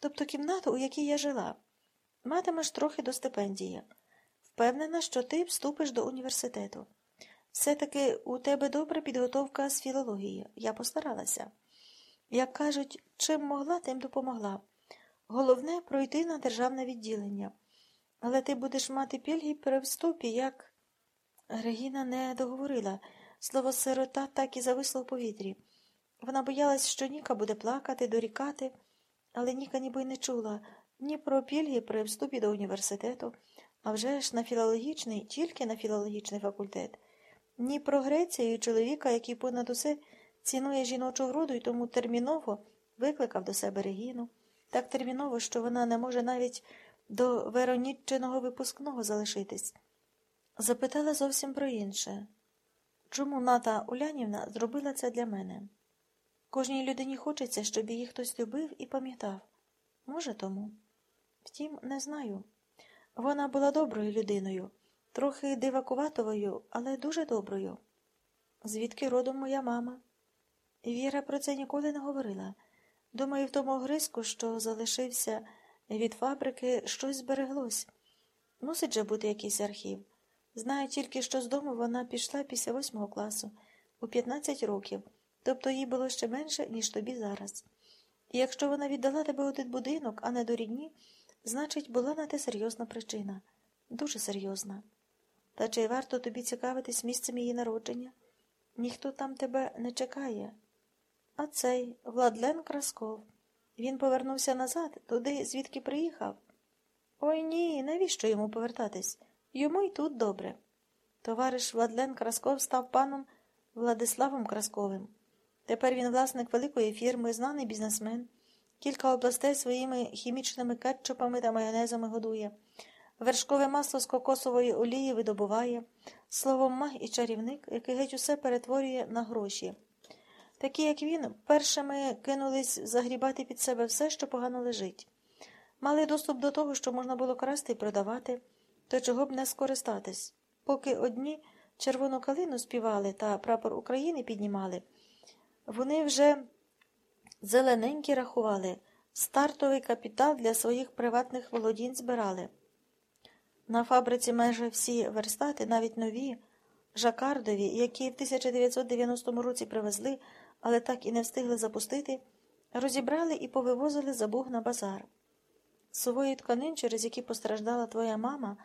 тобто кімнату, у якій я жила. Матимеш трохи до стипендії. Впевнена, що ти вступиш до університету. Все-таки у тебе добра підготовка з філології. Я постаралася. Як кажуть, чим могла, тим допомогла. Головне пройти на державне відділення. Але ти будеш мати пільги при вступі, як. Регіна не договорила. Слово сирота так і зависло в повітрі. Вона боялась, що Ніка буде плакати, дорікати, але Ніка ніби й не чула ні про пільги при вступі до університету, а вже ж на філологічний, тільки на філологічний факультет, ні про Грецію і чоловіка, який понад усе цінує жіночу вроду і тому терміново викликав до себе Регіну, так терміново, що вона не може навіть до Вероніччиного випускного залишитись. Запитала зовсім про інше. Чому Ната Улянівна зробила це для мене? Кожній людині хочеться, щоб її хтось любив і пам'ятав. Може, тому? Втім, не знаю. Вона була доброю людиною, трохи дивакуватовою, але дуже доброю. Звідки родом моя мама? Віра про це ніколи не говорила. Думаю, в тому гризку, що залишився від фабрики, щось збереглось. Мусить же бути якийсь архів. Знаю тільки, що з дому вона пішла після восьмого класу у 15 років, тобто їй було ще менше, ніж тобі зараз. І якщо вона віддала тебе у будинок, а не до рідні, значить, була на те серйозна причина, дуже серйозна. Та чи варто тобі цікавитись місцем її народження? Ніхто там тебе не чекає. А цей Владлен Красков. Він повернувся назад, туди, звідки приїхав. Ой ні, навіщо йому повертатись? Йому й тут добре. Товариш Владлен Красков став паном Владиславом Красковим. Тепер він власник великої фірми, знаний бізнесмен, кілька областей своїми хімічними кетчупами та майонезами годує, вершкове масло з кокосової олії видобуває, словом маг і чарівник, який геть усе перетворює на гроші. Такі, як він, першими кинулись загрібати під себе все, що погано лежить. Мали доступ до того, що можна було красти і продавати, то чого б не скористатись. Поки одні червону калину співали та прапор України піднімали, вони вже зелененькі рахували, стартовий капітал для своїх приватних володінь збирали. На фабриці майже всі верстати, навіть нові, жакардові, які в 1990 році привезли, але так і не встигли запустити, розібрали і повивозили за Буг на базар. Сувої тканин, через які постраждала твоя мама,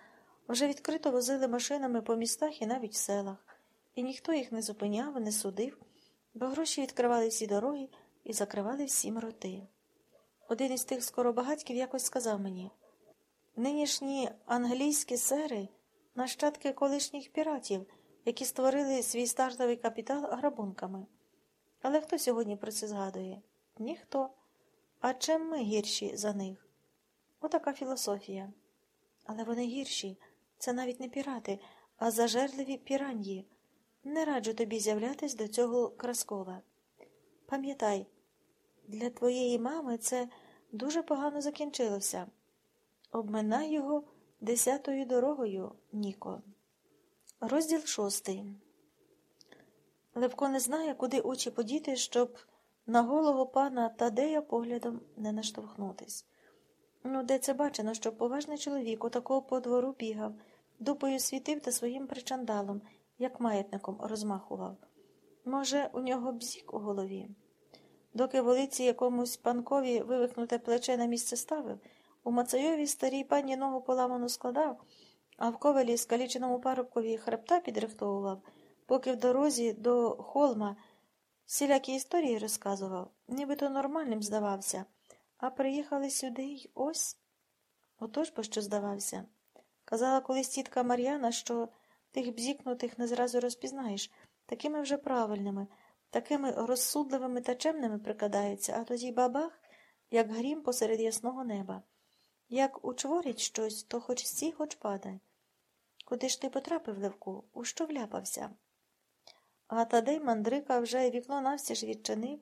вже відкрито возили машинами по містах і навіть селах, і ніхто їх не зупиняв, не судив, бо гроші відкривали всі дороги і закривали всім роти. Один із тих скоробагатьків якось сказав мені нинішні англійські сери нащадки колишніх піратів, які створили свій стартовий капітал грабунками. Але хто сьогодні про це згадує? Ніхто. А чим ми гірші за них? Отака філософія. Але вони гірші. Це навіть не пірати, а зажерливі піраньї. Не раджу тобі з'являтись до цього Краскова. Пам'ятай, для твоєї мами це дуже погано закінчилося. Обминай його десятою дорогою, Ніко. Розділ шостий. Левко не знає, куди очі подіти, щоб на голого пана Тадея поглядом не наштовхнутись. Ну, де це бачено, щоб поважний чоловік отакого по двору бігав, дупою світив та своїм причандалом, як маятником розмахував. Може, у нього бзік у голові. Доки волиці якомусь панкові вивихнуте плече на місце ставив, у Мацайові старій пані ногу поламану складав, а в ковелі скаліченому парубкові хребта підрихтовував, поки в дорозі до холма всілякі історії розказував, нібито нормальним здавався, а приїхали сюди й ось. Отож бо що здавався. Казала колись тітка Мар'яна, що тих бзікнутих не зразу розпізнаєш, такими вже правильними, такими розсудливими та чемними прикладаються, а тоді бабах, як грім посеред ясного неба. Як учворять щось, то хоч сі, хоч падай. Куди ж ти потрапив, Левку? У що вляпався? А Тадей мандрика вже вікно навстіж відчинив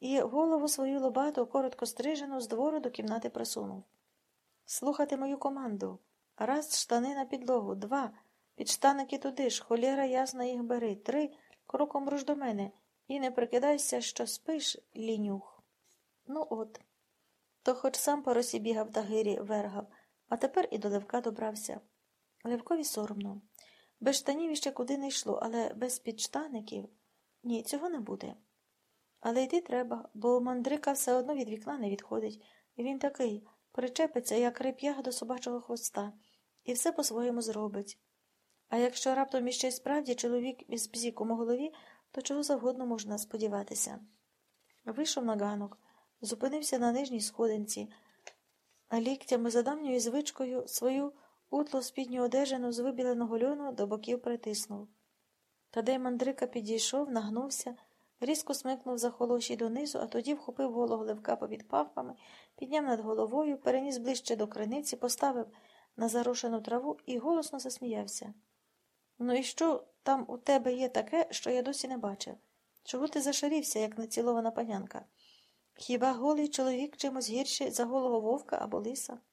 і голову свою лобату, коротко стрижену, з двору до кімнати просунув. Слухати мою команду. Раз штани на підлогу, два. Підштаники туди ж, холєра ясна їх бери, три. Кроком руш до мене. І не прикидайся, що спиш, лінюх. Ну от. То хоч сам по росі бігав та гирі вергав, а тепер і до Левка добрався. Левкові соромно. Без штанів іще куди не йшло, але без підштаників ні, цього не буде. Але йти треба, бо мандрика все одно від вікна не відходить, і він такий причепиться, як реп'яг до собачого хвоста, і все по-своєму зробить. А якщо раптом іще справді чоловік із бзіком у голові, то чого завгодно можна сподіватися. Вийшов на ганок, зупинився на нижній сходинці, ліктями за давньою звичкою свою утло спідню одежину з вибіленого льону до боків притиснув. Тадей мандрика підійшов, нагнувся, різко смикнув за холоші донизу, а тоді вхопив голого левка попід павками, підняв над головою, переніс ближче до криниці, поставив на зарошену траву і голосно засміявся. Ну і що там у тебе є таке, що я досі не бачив? Чого ти зашарівся, як нецілована панянка? Хіба голий чоловік чимось гірший за голого вовка або лиса?